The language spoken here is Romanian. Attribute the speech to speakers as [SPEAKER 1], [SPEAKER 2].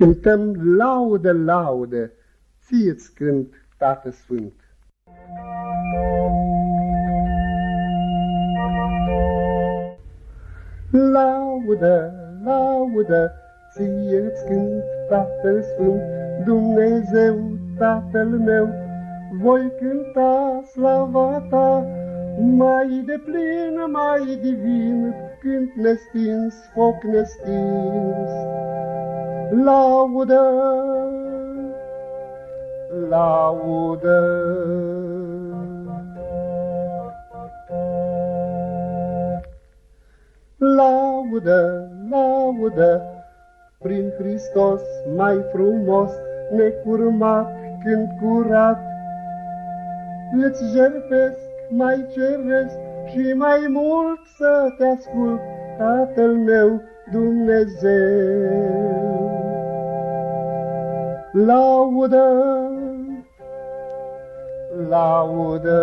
[SPEAKER 1] Cântăm laudă, laudă, ție-ți cânt, Tată Sfânt. Laudă, laudă, ție-ți cânt, Tată Sfânt, Dumnezeu, Tatăl meu, voi cânta slava ta, mai de plin, mai divin, cânt nestins, foc nestins. Laudă, laudă. Laudă, laudă, prin Hristos mai frumos, necurmat, când curat, îți jertfesc mai ceresc și mai mult să te ascult, Tatăl meu Dumnezeu. Laudă, laudă,